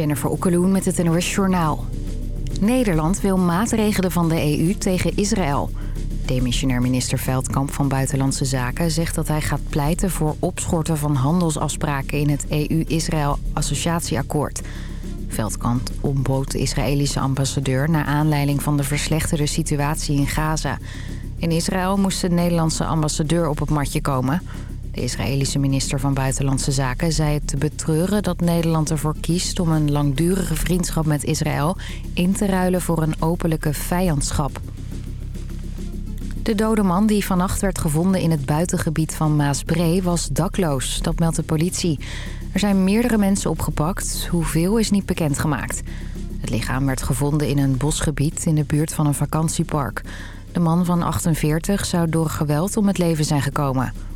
Jennifer Okkeloen met het NOS Journaal. Nederland wil maatregelen van de EU tegen Israël. Demissionair minister Veldkamp van Buitenlandse Zaken zegt dat hij gaat pleiten voor opschorten van handelsafspraken in het EU-Israël-associatieakkoord. Veldkamp ontbood de Israëlische ambassadeur naar aanleiding van de verslechterde situatie in Gaza. In Israël moest de Nederlandse ambassadeur op het matje komen... De Israëlische minister van Buitenlandse Zaken zei het te betreuren dat Nederland ervoor kiest om een langdurige vriendschap met Israël in te ruilen voor een openlijke vijandschap. De dode man die vannacht werd gevonden in het buitengebied van Maasbree was dakloos, dat meldt de politie. Er zijn meerdere mensen opgepakt, hoeveel is niet bekendgemaakt. Het lichaam werd gevonden in een bosgebied in de buurt van een vakantiepark. De man van 48 zou door geweld om het leven zijn gekomen.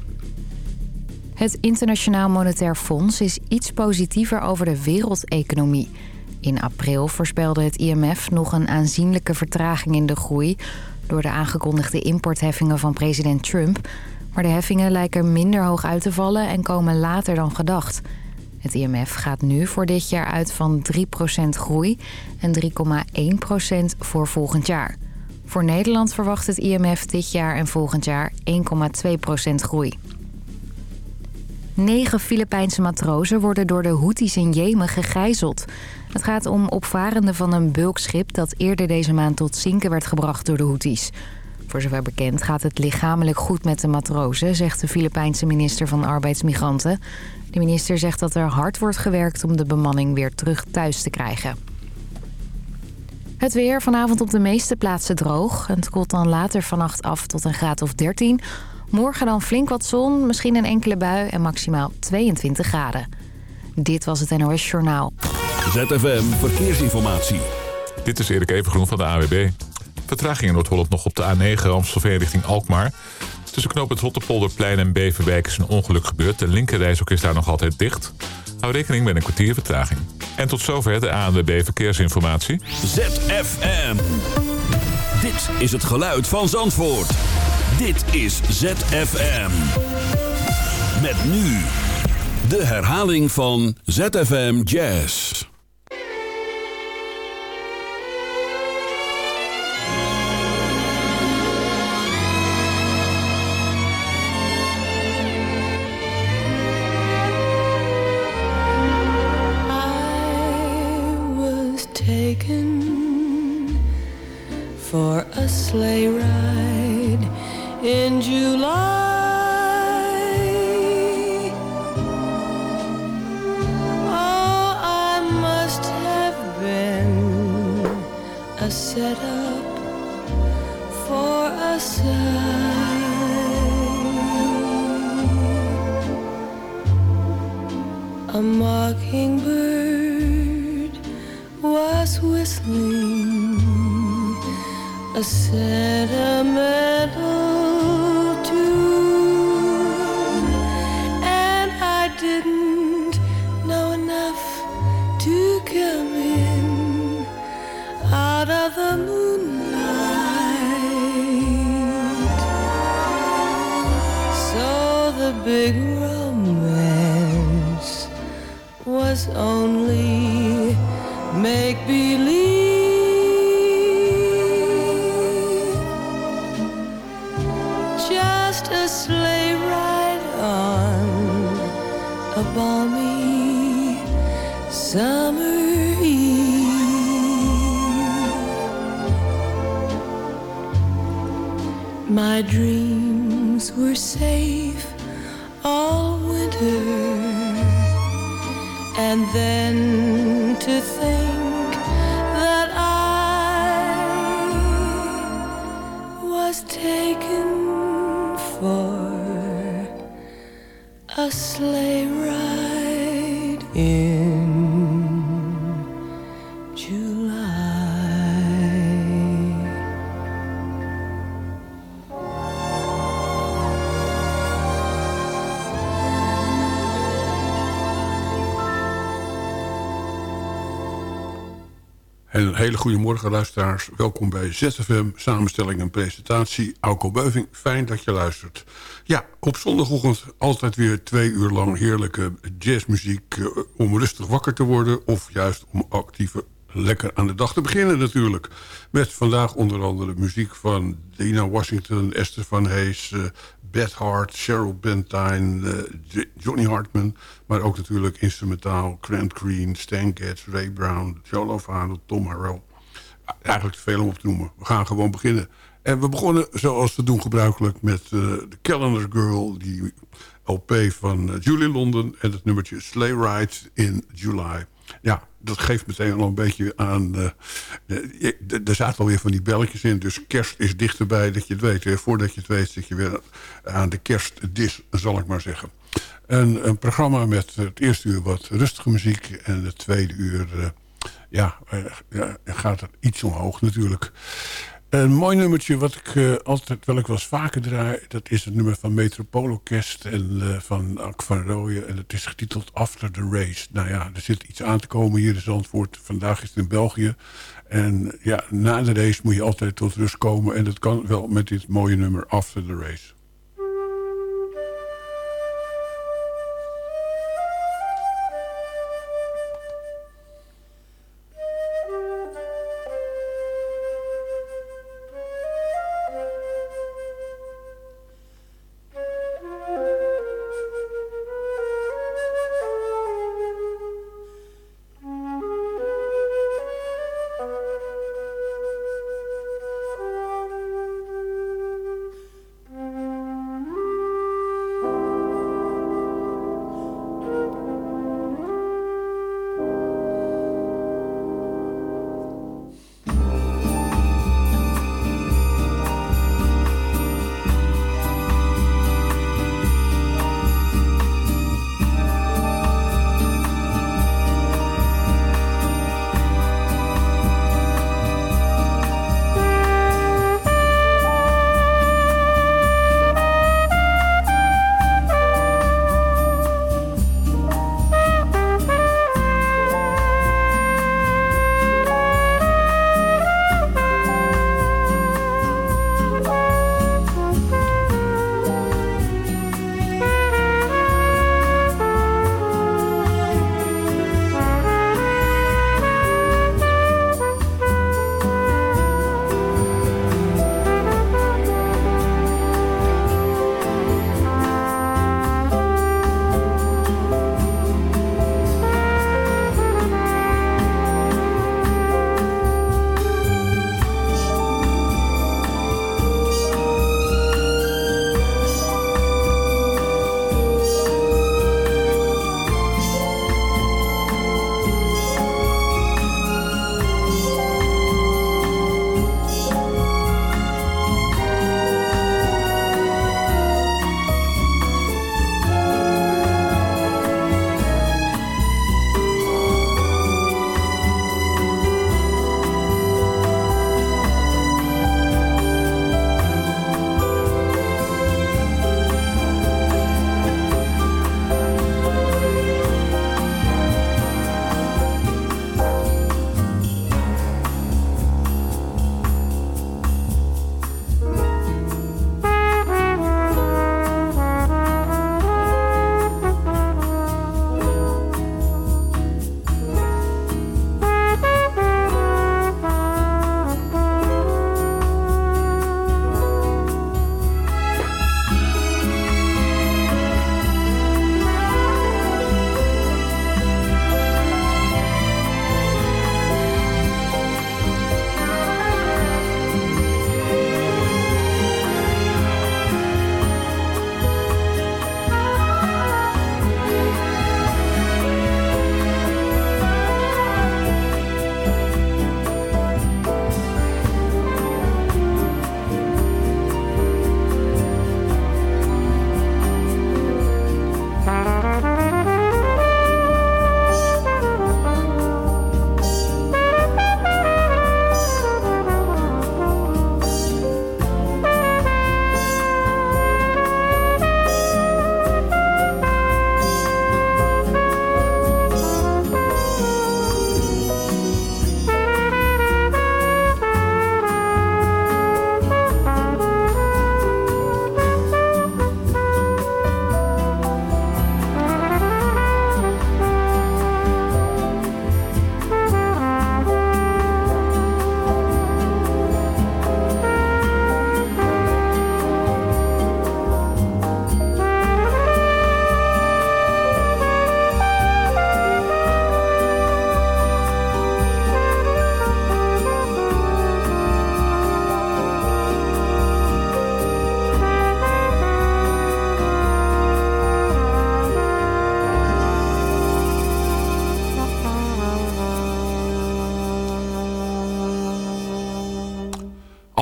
Het Internationaal Monetair Fonds is iets positiever over de wereldeconomie. In april voorspelde het IMF nog een aanzienlijke vertraging in de groei... door de aangekondigde importheffingen van president Trump. Maar de heffingen lijken minder hoog uit te vallen en komen later dan gedacht. Het IMF gaat nu voor dit jaar uit van 3% groei en 3,1% voor volgend jaar. Voor Nederland verwacht het IMF dit jaar en volgend jaar 1,2% groei. Negen Filipijnse matrozen worden door de Houthis in Jemen gegijzeld. Het gaat om opvarenden van een bulkschip dat eerder deze maand tot zinken werd gebracht door de Houthis. Voor zover bekend gaat het lichamelijk goed met de matrozen, zegt de Filipijnse minister van Arbeidsmigranten. De minister zegt dat er hard wordt gewerkt om de bemanning weer terug thuis te krijgen. Het weer vanavond op de meeste plaatsen droog. Het koelt dan later vannacht af tot een graad of 13. Morgen dan flink wat zon, misschien een enkele bui en maximaal 22 graden. Dit was het NOS Journaal. ZFM Verkeersinformatie. Dit is Erik Evengroen van de AWB. Vertraging in Noord-Holland nog op de A9 Amstelveen richting Alkmaar. Tussen knoop het Rotterpolderplein en Beverwijk is een ongeluk gebeurd. De linkerrijstok is daar nog altijd dicht. Hou rekening met een kwartier vertraging. En tot zover de ANWB Verkeersinformatie. ZFM. Dit is het geluid van Zandvoort. Dit is ZFM. Met nu de herhaling van ZFM Jazz. Taken for a sleigh ride in July. Oh, I must have been a setup for a sign. A mockingbird was whistling a sentimental only make believe. Just a sleigh ride on a balmy summer eve. My dreams were safe all winter. And then to think that I was taken for a sleigh ride hele goede morgen luisteraars. Welkom bij ZFM, samenstelling en presentatie. Auko Beuving, fijn dat je luistert. Ja, op zondagochtend altijd weer twee uur lang heerlijke jazzmuziek... Uh, om rustig wakker te worden of juist om actieve lekker aan de dag te beginnen natuurlijk. Met vandaag onder andere muziek van Dina Washington, Esther van Hees... Beth Hart, Cheryl Bentine, uh, Johnny Hartman... maar ook natuurlijk instrumentaal Grant Green, Stan Getz, Ray Brown... Joe Lovano, Tom Harrell. Eigenlijk te veel om op te noemen. We gaan gewoon beginnen. En we begonnen zoals we doen gebruikelijk met uh, de Calendar Girl... die LP van uh, Julie London en het nummertje Sleigh Ride in July. Ja, dat geeft meteen al een beetje aan... Uh, er zaten alweer van die belletjes in. Dus kerst is dichterbij dat je het weet. Voordat je het weet zit je weer aan de kerstdis, zal ik maar zeggen. Een, programma met het eerste uur wat rustige muziek. En het tweede uur uh, ja, uh, gaat het iets omhoog natuurlijk. Een mooi nummertje wat ik uh, altijd, wel ik eens vaker draai... dat is het nummer van Metropoolorkest en uh, van Ak van. En het is getiteld After the Race. Nou ja, er zit iets aan te komen hier in Zandvoort. Vandaag is het in België. En ja, na de race moet je altijd tot rust komen. En dat kan wel met dit mooie nummer After the Race.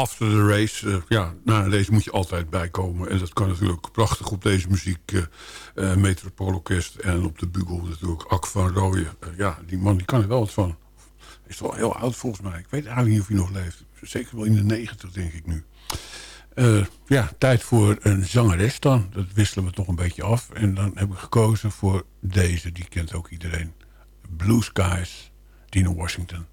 After the Race. Uh, ja, na deze moet je altijd bijkomen. En dat kan natuurlijk prachtig op deze muziek. Uh, Metropoolorkest en op de bugel natuurlijk Ak van Rooyen. ja, die man die kan er wel wat van. Is wel heel oud volgens mij. Ik weet eigenlijk niet of hij nog leeft. Zeker wel in de negentig denk ik nu. ja, tijd voor een zangeres dan. Dat wisselen we toch een beetje af. En dan heb ik gekozen voor deze. Die kent ook iedereen. Blue Skies, Dino Washington.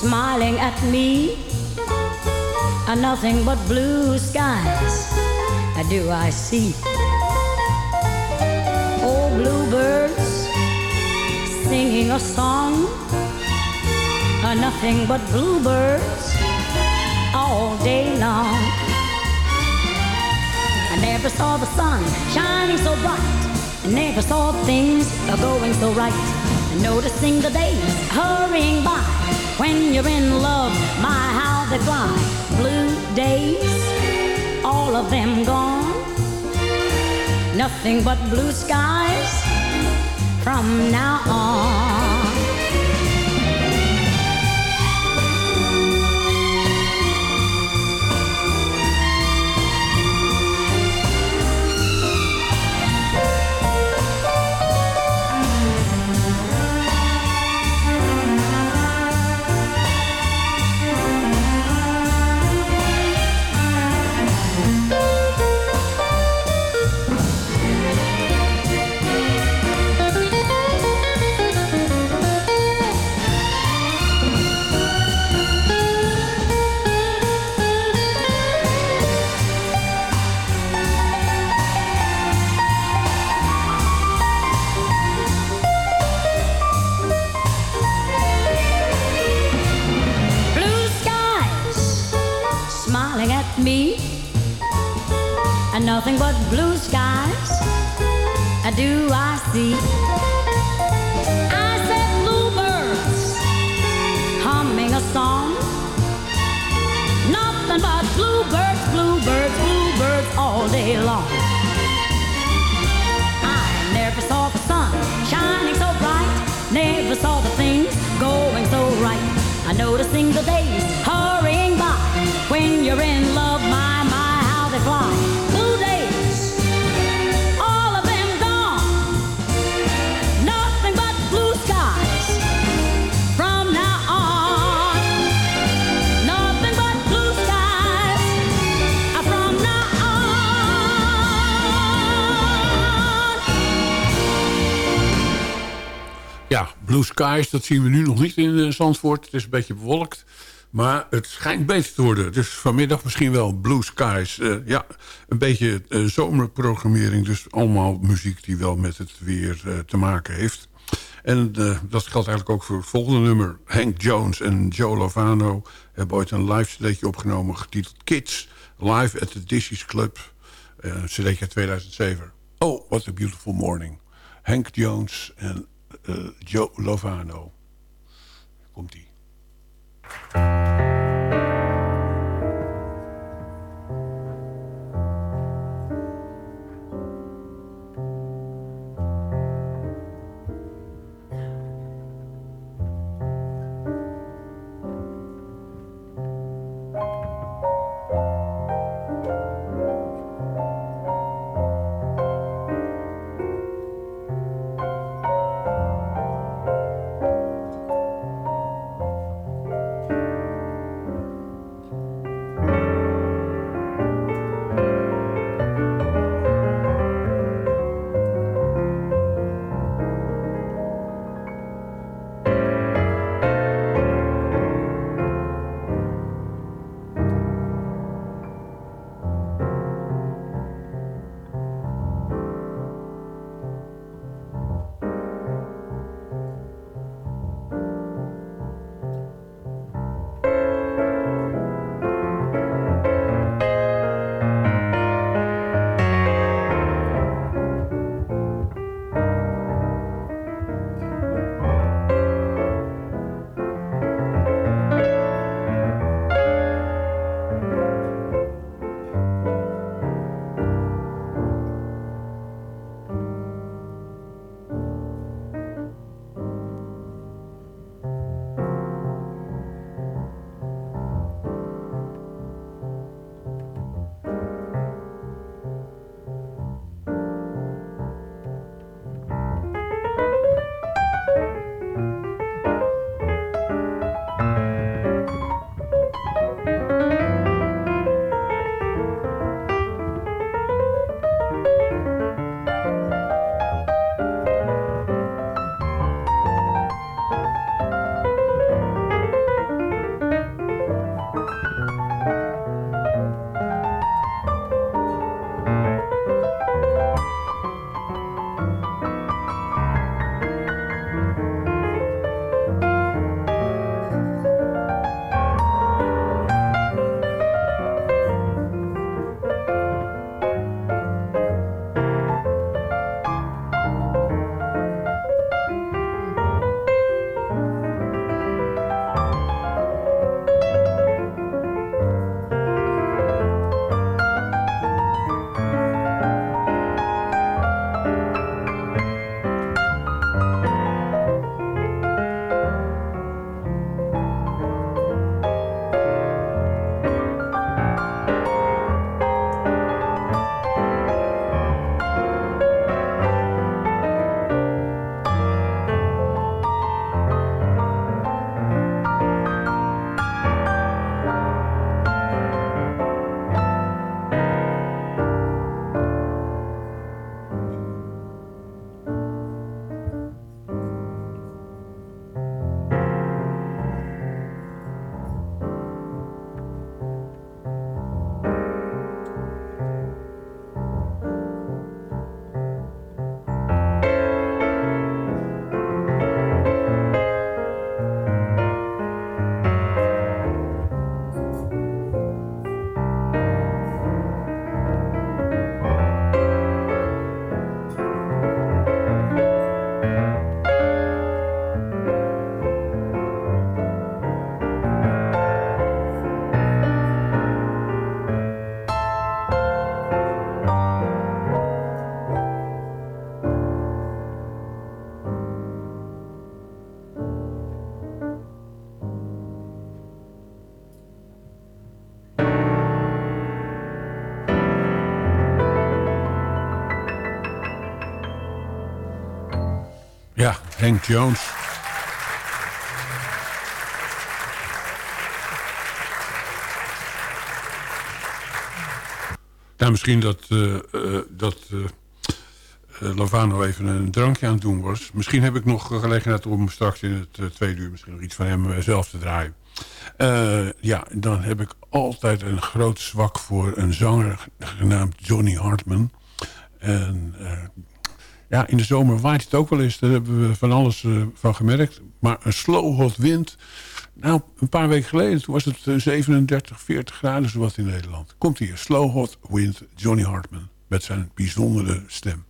Smiling at me are nothing but blue skies. Do I see? Oh, bluebirds singing a song are nothing but bluebirds all day long. I never saw the sun shining so bright. I never saw things going so right. Noticing the days hurrying by. When you're in love, my how they fly. Blue days, all of them gone. Nothing but blue skies from now on. Nothing but blue skies I do I see. I said bluebirds humming a song. Nothing but bluebirds, bluebirds, bluebirds all day long. Blue Skies, dat zien we nu nog niet in eh, Zandvoort. Het is een beetje bewolkt. Maar het schijnt beter te worden. Dus vanmiddag misschien wel Blue Skies. Uh, ja, een beetje uh, zomerprogrammering. Dus allemaal muziek die wel met het weer te maken heeft. En dat geldt eigenlijk ook voor het volgende nummer. Hank Jones en Joe Lovano hebben ooit een live cd'tje opgenomen... getiteld Kids, live at the Dishes Club. Uh, cd'tje 2007. Oh, what a beautiful morning. Hank Jones en Joe Lovano. Komt-ie. Jones. Ja, misschien dat, uh, dat uh, Lovano even een drankje aan het doen was. Misschien heb ik nog gelegenheid om straks in het tweede uur... misschien nog iets van hem zelf te draaien. ja, dan heb ik altijd een groot zwak voor een zanger genaamd Johnny Hartman. En ja, in de zomer waait het ook wel eens. Daar hebben we van alles van gemerkt. Maar een slow hot wind nou, een paar weken geleden toen was het 37, eh, 40 graden zowat in Nederland. Komt hier Slow Hot Wind Johnny Hartman met zijn bijzondere stem.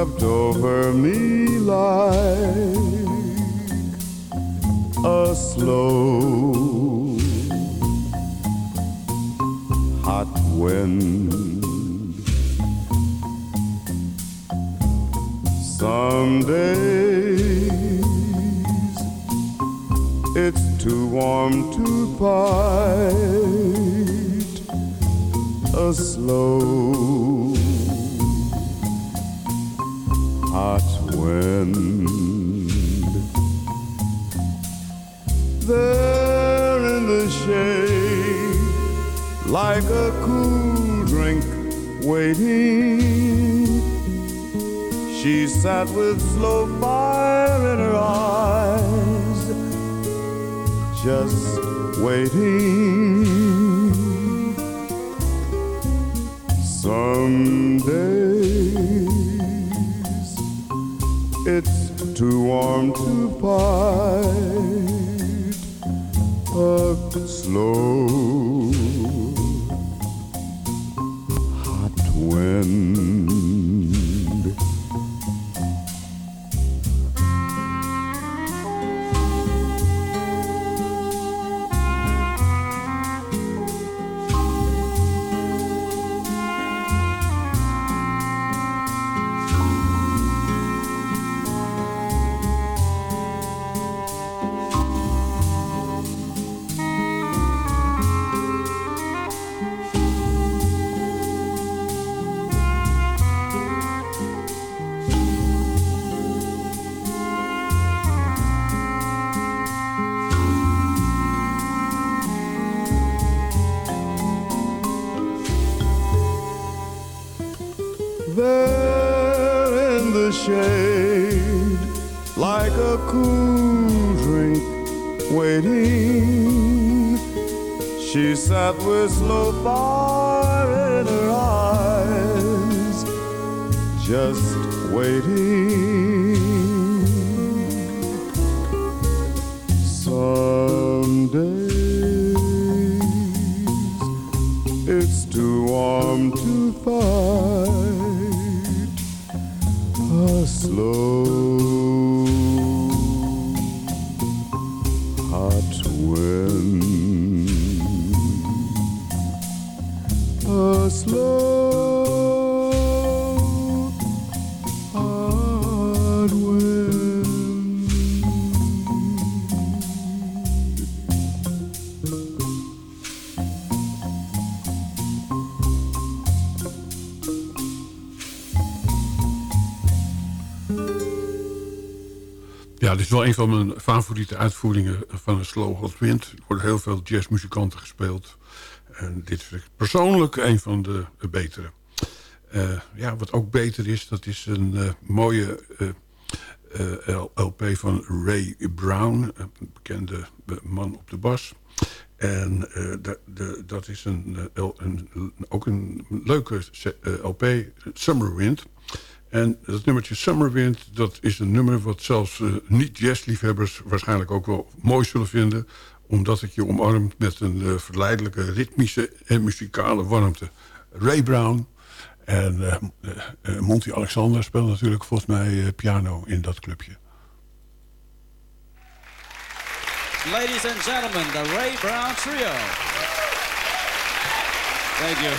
Swept over me like a slow hot wind. Some days it's too warm to fight a slow hot wind. there in the shade like a cool drink waiting. She sat with slow fire in her eyes, just waiting. Some it's too warm to fight a slow hot wind. Slow fire een van mijn favoriete uitvoeringen van een Hot Wind. Er worden heel veel jazzmuzikanten gespeeld. En dit ik persoonlijk een van de, betere. Uh, ja, wat ook beter is, dat is een uh, mooie uh, LP van Ray Brown. Een bekende man op de bas. En de, dat is een, een, ook een leuke LP, Summer Wind... En dat nummertje Summerwind, dat is een nummer... wat zelfs uh, niet-jazzliefhebbers waarschijnlijk ook wel mooi zullen vinden... omdat het je omarmt met een uh, verleidelijke, ritmische en muzikale warmte. Ray Brown en uh, Monty Alexander speelt natuurlijk volgens mij piano in dat clubje. Ladies and gentlemen, the Ray Brown Trio. Thank you.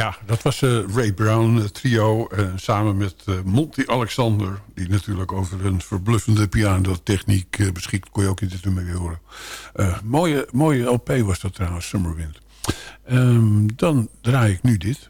Ja, dat was uh, Ray Brown trio. Uh, samen met Monty Alexander. Die natuurlijk over een verbluffende pianotechniek beschikt. Kon je ook in dit nummer weer horen. mooie, mooie LP was dat trouwens, Summerwind. Um, dan draai ik nu dit.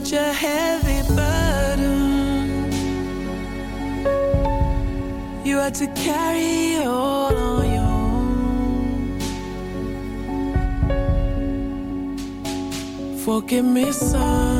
Such a heavy burden. You had to carry all on your own. Forgive me, son.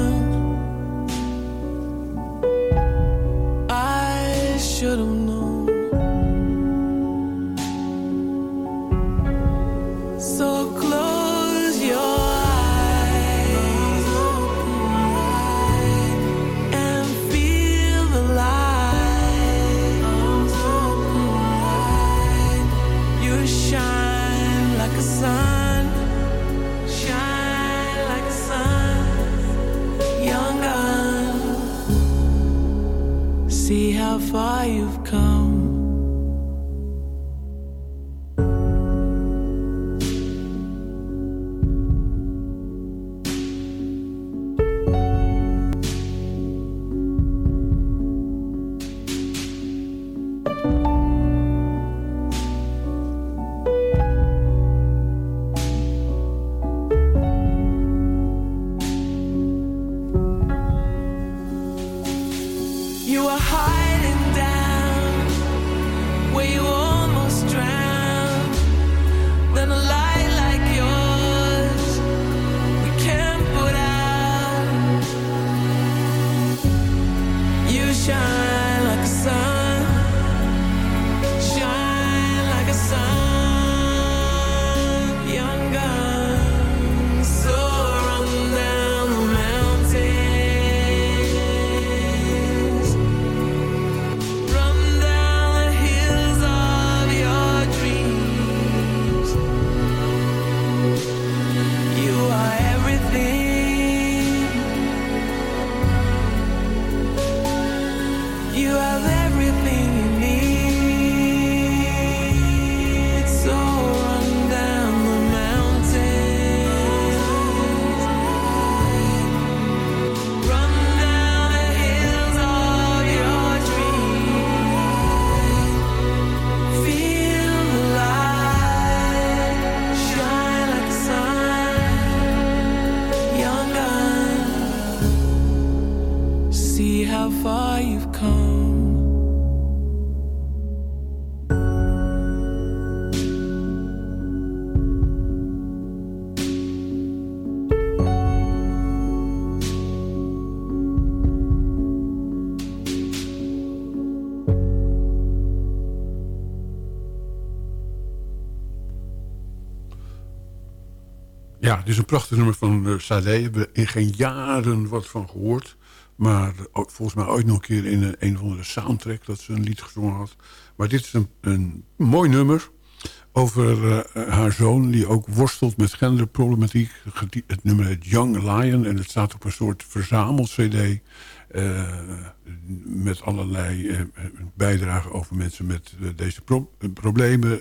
Ja, is een prachtig nummer van uh, Sade. We hebben in geen jaren wat van gehoord. Maar volgens mij ooit nog een keer in een, een of andere soundtrack... dat ze een lied gezongen had. Maar dit is een, een mooi nummer over uh, haar zoon... die ook worstelt met genderproblematiek. Het nummer heet Young Lion en het staat op een soort verzameld-cd... met allerlei bijdragen over mensen met deze pro problemen...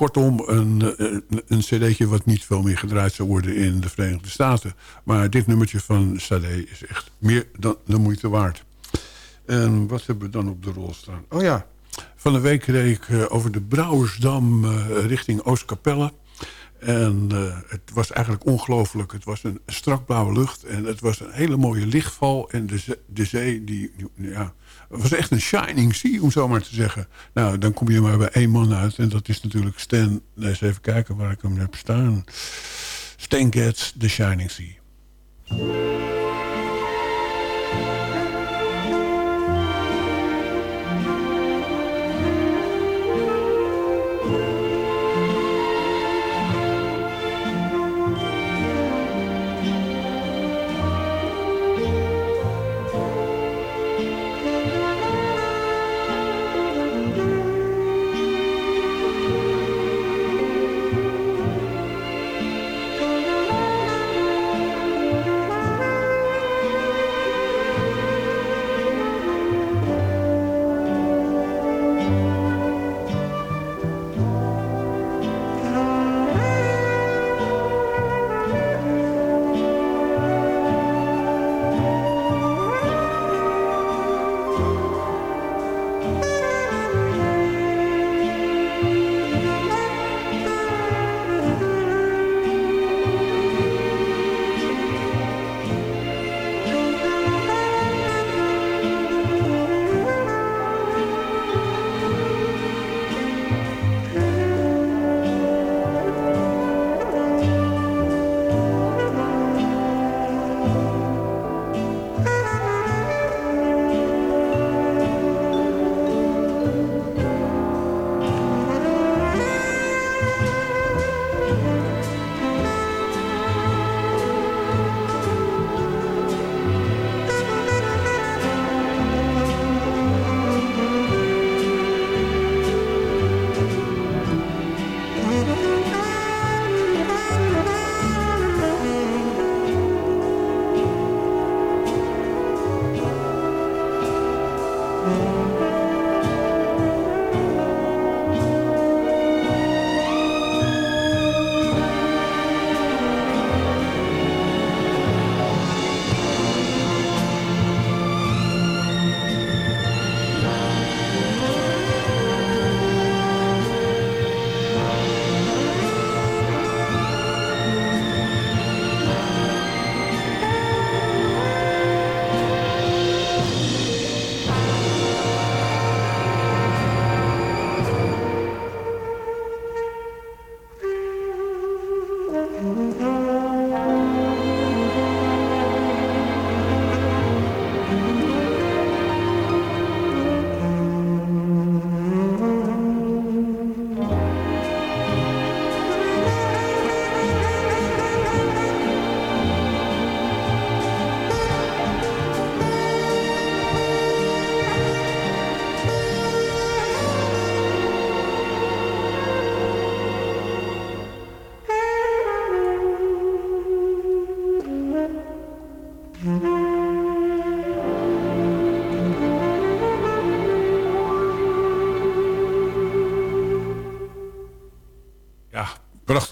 Kortom, een, een, een cd'tje wat niet veel meer gedraaid zou worden in de Verenigde Staten. Maar dit nummertje van Sade is echt meer dan de moeite waard. En wat hebben we dan op de rol staan? Oh ja, van de week reed ik eh, over de Brouwersdam uh, richting Oostkapelle. En uh, het was eigenlijk ongelooflijk. Het was een strak blauwe lucht en het was een hele mooie lichtval. En de, zee, de zee, die, ja, het was echt een shining sea, om zo maar te zeggen. Nou, dan kom je maar bij één man uit. En dat is natuurlijk Stan. Eens even kijken waar ik hem heb staan. Stan Getz, The Shining Sea.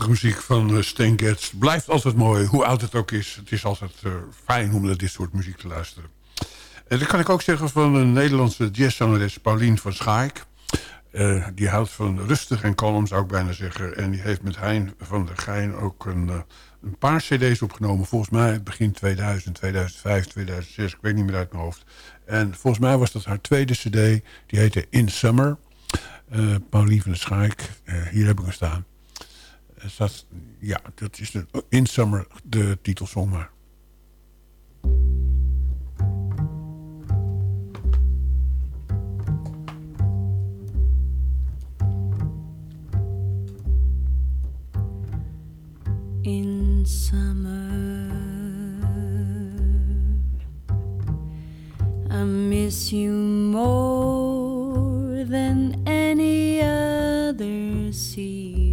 Muziek van uh, Stan Getz. Blijft altijd mooi, hoe oud het ook is. Het is altijd uh, fijn om naar dit soort muziek te luisteren. En dat kan ik ook zeggen van een Nederlandse jazzzangeres Paulien van Schaik. Uh, die houdt van rustig en kalm, zou ik bijna zeggen. En die heeft met Hein van der Gein ook een, een paar cd's opgenomen. Volgens mij begin 2000, 2005, 2006. Ik weet niet meer uit mijn hoofd. En volgens mij was dat haar tweede cd. Die heette In Summer. Paulien van der Schaik. hier heb ik hem staan. Staat, ja, dat is de, In Summer de titelsong maar. In summer I miss you more than any other season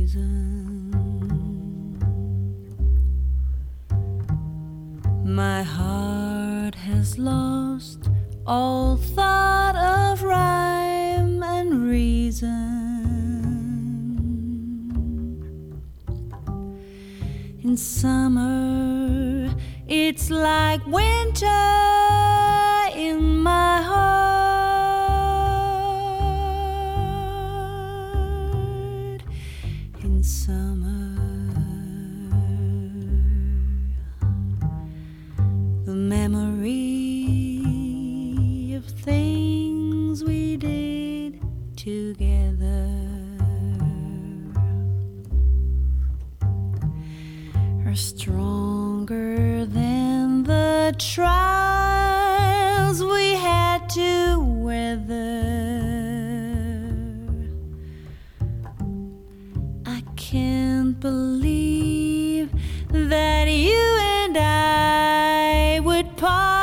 My heart has lost all thought of rhyme and reason. In summer, it's like winter in my heart. Trials we had to weather. I can't believe that you and I would part.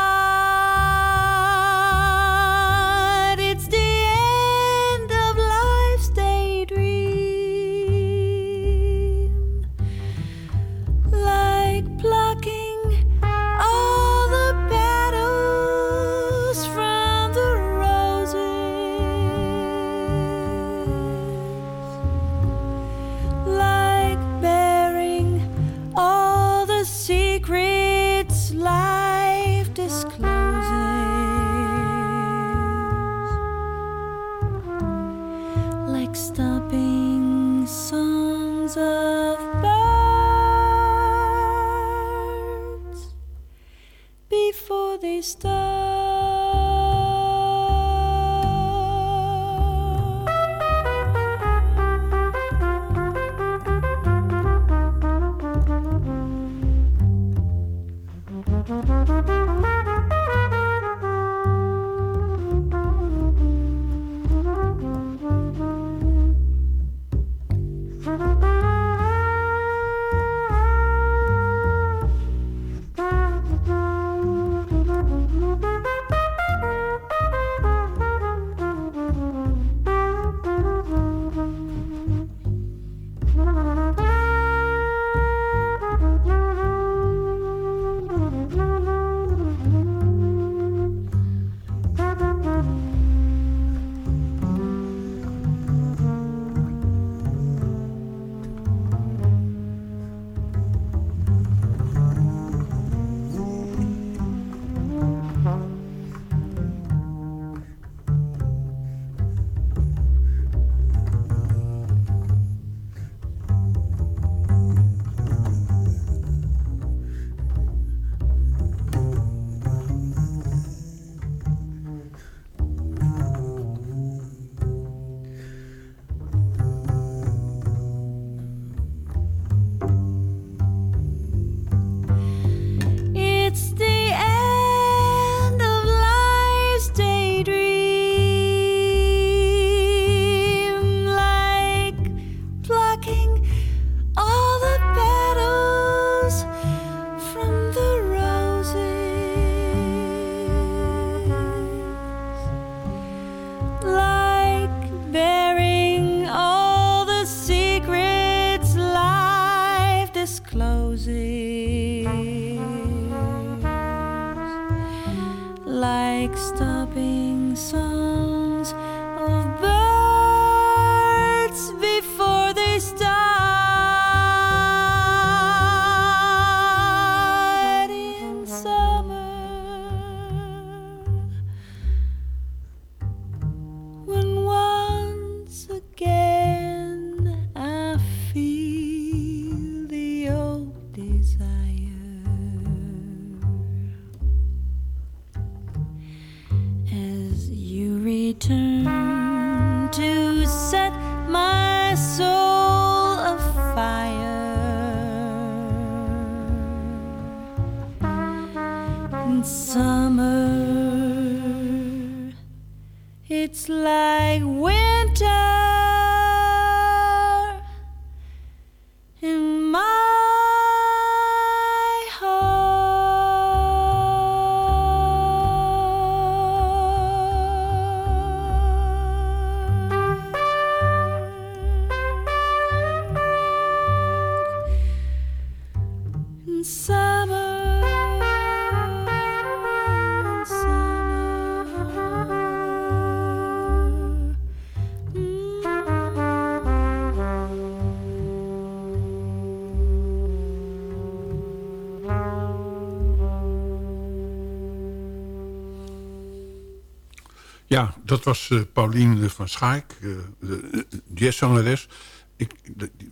Dat was eh Pauline van Schaik, eh, de de jazzzangeres. Ik,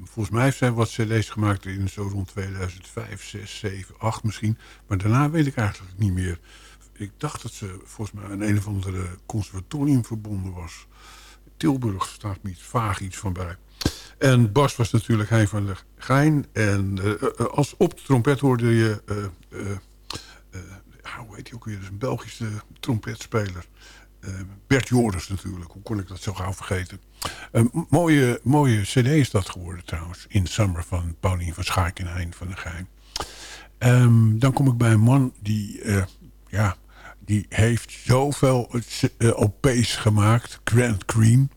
volgens mij heeft zij wat cd's gemaakt in zo rond 2005, 6, 7, 8 misschien. Maar daarna weet ik eigenlijk niet meer. Ik dacht dat ze volgens mij aan een of andere conservatorium verbonden was. Tilburg staat me vaag iets van bij. En Bas was natuurlijk hij van Gein. En uh, als op de trompet hoorde je... Uh, hoe heet hij ook weer? Een Belgische trompetspeler. Bert Joris natuurlijk. Hoe kon ik dat zo gauw vergeten? Een mooie, mooie cd is dat geworden trouwens. In Summer van Paulien van Schaik en Hein van de Gein. Um, dan kom ik bij een man die... ja, die heeft zoveel OP's gemaakt. Grant Green.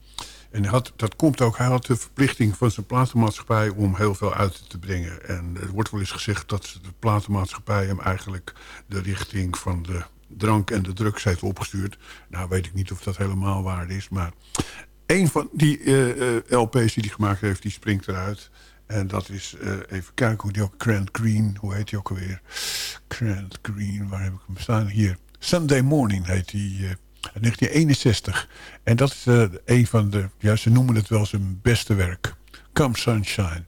En had, dat komt ook, hij had de verplichting van zijn platenmaatschappij om heel veel uit te brengen. En er wordt wel eens gezegd dat de platenmaatschappij hem eigenlijk de richting van de drank en de drugs heeft opgestuurd. Nou weet ik niet of dat helemaal waar is, maar een van die uh, uh, LP's die hij gemaakt heeft, die springt eruit. En dat is, uh, even kijken hoe die ook, Grant Green, hoe heet hij ook alweer? Grant Green, waar heb ik hem staan? Hier, Sunday Morning heet die 1961. En dat is een van de, ja, ze noemen het wel zijn beste werk. Come Sunshine.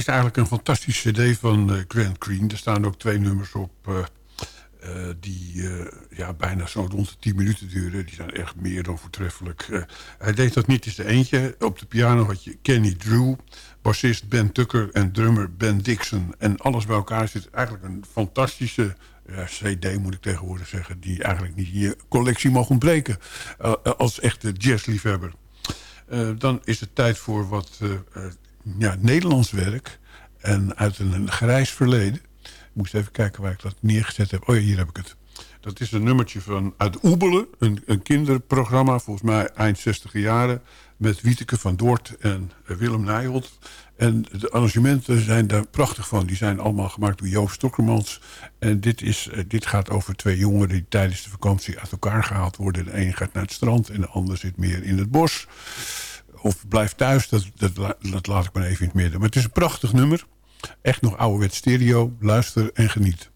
Is eigenlijk een fantastische cd van uh, Grant Green. Er staan ook twee nummers op uh, uh, die ja, bijna zo rond de 10 minuten duren. Die zijn echt meer dan voortreffelijk. hij deed dat niet eens de eentje. Op de piano had je Kenny Drew, bassist Ben Tucker en drummer Ben Dixon. En alles bij elkaar zit eigenlijk een fantastische cd moet ik tegenwoordig zeggen... die eigenlijk niet in je collectie mag ontbreken als echte jazzliefhebber. dan is het tijd voor wat ja, Nederlands werk. En uit een grijs verleden. Ik moest even kijken waar ik dat neergezet heb. Oh ja, hier heb ik het. Dat is een nummertje van uit Oebelen. Een, een kinderprogramma, volgens mij eind 60 jaren. Met Wieteke van Doort en Willem Nijholt. En de arrangementen zijn daar prachtig van. Die zijn allemaal gemaakt door Joost Stokkermans. En dit, is, eh, dit gaat over twee jongeren die tijdens de vakantie uit elkaar gehaald worden. De een gaat naar het strand en de ander zit meer in het bos of blijf thuis, dat, dat, dat laat ik maar even in het midden. Maar het is een prachtig nummer. Echt nog ouderwets stereo. Luister en geniet.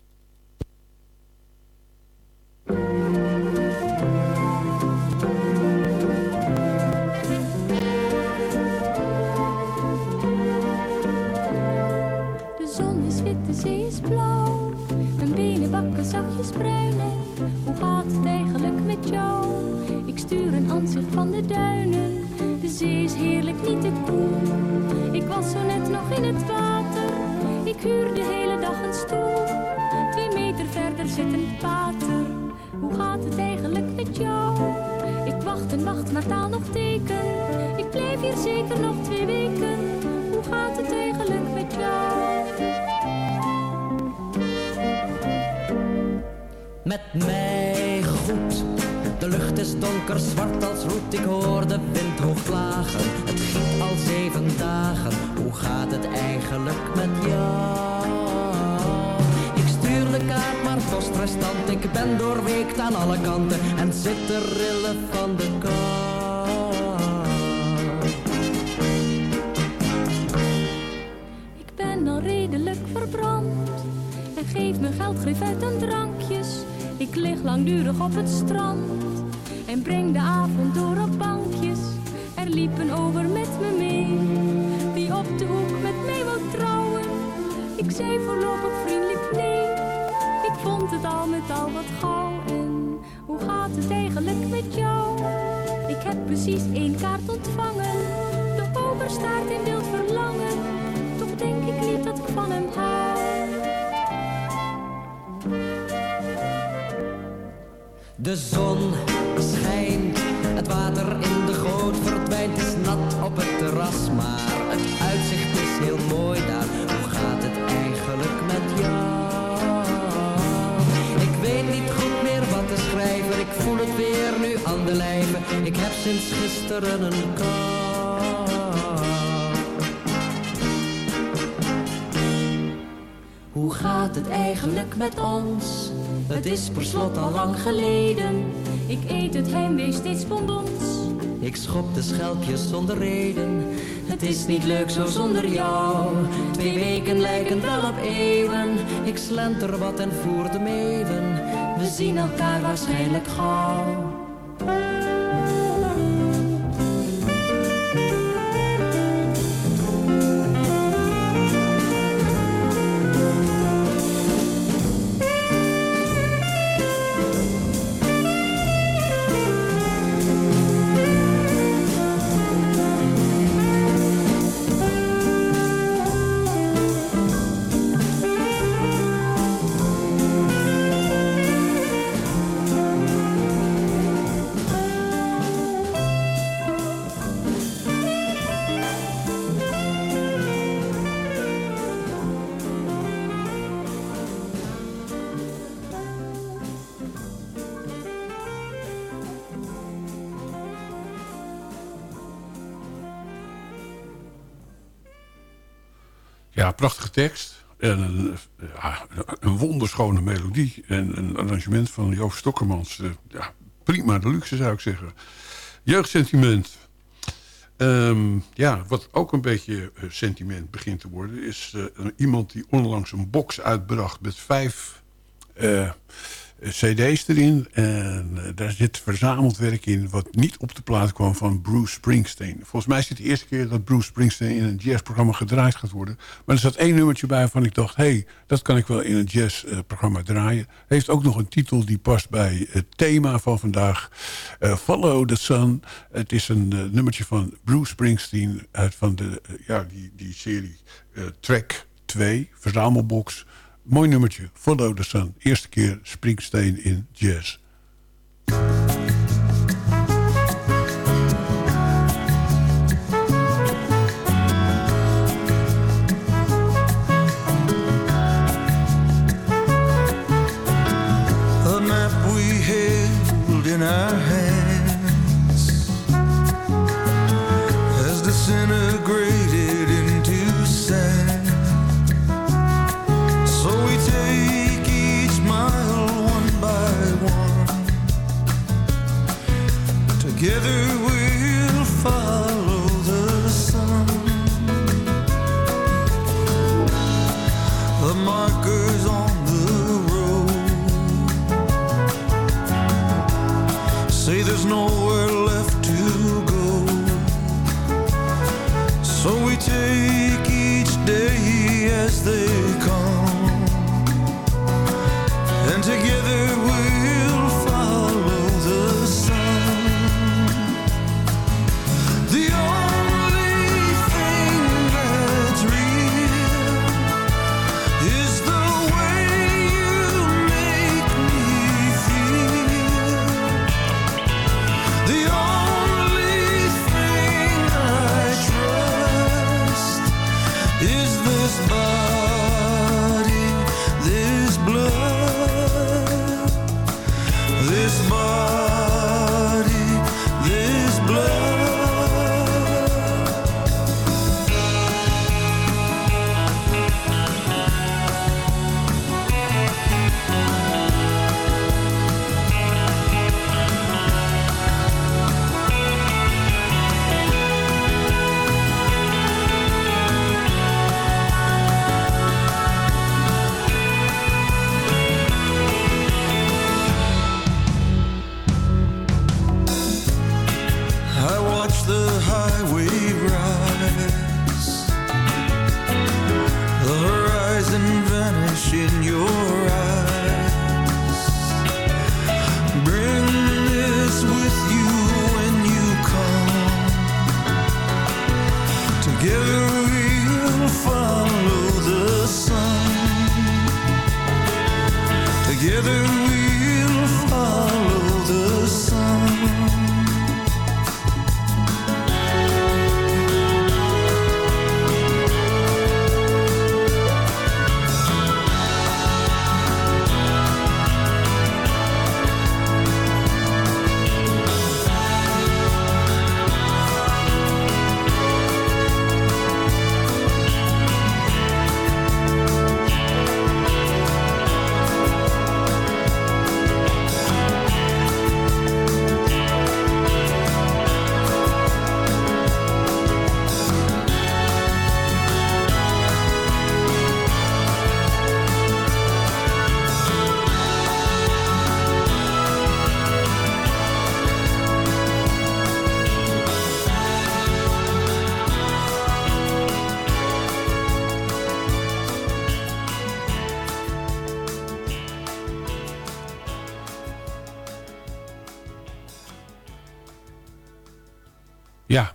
De zon is wit, de zee is blauw. Mijn benen bakken zachtjes bruin. Hoe gaat het eigenlijk met jou? Ik stuur een aanzicht van de duinen zee is heerlijk niet te koel. Ik was zo net nog in het water. Ik huur de hele dag een stoel. Twee meter verder zit een pater. Hoe gaat het eigenlijk met jou? Ik wacht en wacht, maar taal nog teken. Ik blijf hier zeker nog twee weken. Hoe gaat het eigenlijk met jou? Met mij goed de lucht is donker, zwart als roet, ik hoor de wind hoog klagen. Het giet al zeven dagen, hoe gaat het eigenlijk met jou? Ik stuur de kaart, maar kost restant, ik ben doorweekt aan alle kanten en zit te rillen van de kou. Ik ben al redelijk verbrand en geef me geld, geef uit aan drankjes. Ik lig langdurig op het strand en breng de avond door op bankjes. Er liep een over met me mee, die op de hoek met mij wou trouwen. Ik zei voorlopig vriendelijk nee, ik vond het al met al wat gauw. En hoe gaat het eigenlijk met jou? Ik heb precies één kaart ontvangen, de ober staat in wild verlangen. Toch denk ik niet dat ik van hem hou. De zon schijnt, het water in de goot verdwijnt, is nat op het terras, maar het uitzicht is heel mooi daar. Hoe gaat het eigenlijk met jou? Ik weet niet goed meer wat te schrijven, ik voel het weer nu aan de lijve. Ik heb sinds gisteren een kou. Hoe gaat het eigenlijk met ons? Het is per slot al lang geleden. Ik eet het heimwee steeds bonbons. Ik schop de schelpjes zonder reden. Het is niet leuk zo zonder jou. Twee weken lijken wel op eeuwen. Ik slenter wat en voer de meeuwen. We zien elkaar waarschijnlijk gauw. Tekst. En een, een wonderschone melodie. En een arrangement van Joost Stokkermans. Eh, ja, prima de luxe zou ik zeggen. Jeugdsentiment. Um, ja, wat ook een beetje eh, sentiment begint te worden... is uh, iemand die onlangs een box uitbracht met vijf... Uh, cd's erin. En eh, daar zit verzameld werk in... wat niet op de plaat kwam van Bruce Springsteen. Volgens mij is het de eerste keer dat Bruce Springsteen... in een jazzprogramma gedraaid gaat worden. Maar er zat één nummertje bij waarvan ik dacht... hé, hey, dat kan ik wel in een jazzprogramma draaien. Heeft ook nog een titel die past bij het thema van vandaag. Uh, Follow the Sun. Het is een uh, nummertje van Bruce Springsteen... uit van de, ja, die, die serie Track 2, verzamelbox... Mooi nummertje, Follow the Sun. Eerste keer Springsteen in jazz.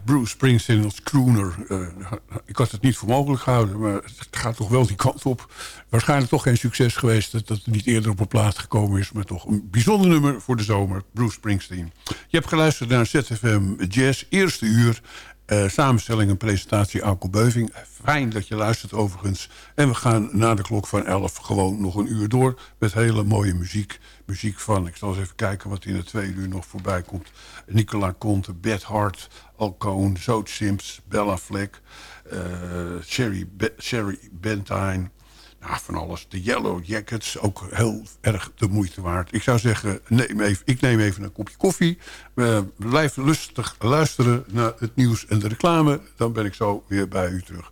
Bruce Springsteen als crooner. Eh, ik had het niet voor mogelijk gehouden, maar het gaat toch wel die kant op. Waarschijnlijk toch geen succes geweest dat het niet eerder op een plaat gekomen is... maar toch een bijzonder nummer voor de zomer, Bruce Springsteen. Je hebt geluisterd naar ZFM Jazz, eerste uur... Eh, samenstelling en presentatie Alko Beuving. Fijn dat je luistert overigens. En we gaan na de klok van 11 gewoon nog een uur door... met hele mooie muziek. Muziek van, ik zal eens even kijken wat in de tweede uur nog voorbij komt. Nicola Conte, Beth Hart, Al Cohn, Zoot Sims, Bella Fleck... eh, Sherry, Sherry Bentine... Nou, van alles. De Yellow Jackets, ook heel erg de moeite waard. Ik zou zeggen, neem even, ik neem even een kopje koffie. Blijf lustig luisteren naar het nieuws en de reclame. Dan ben ik zo weer bij u terug.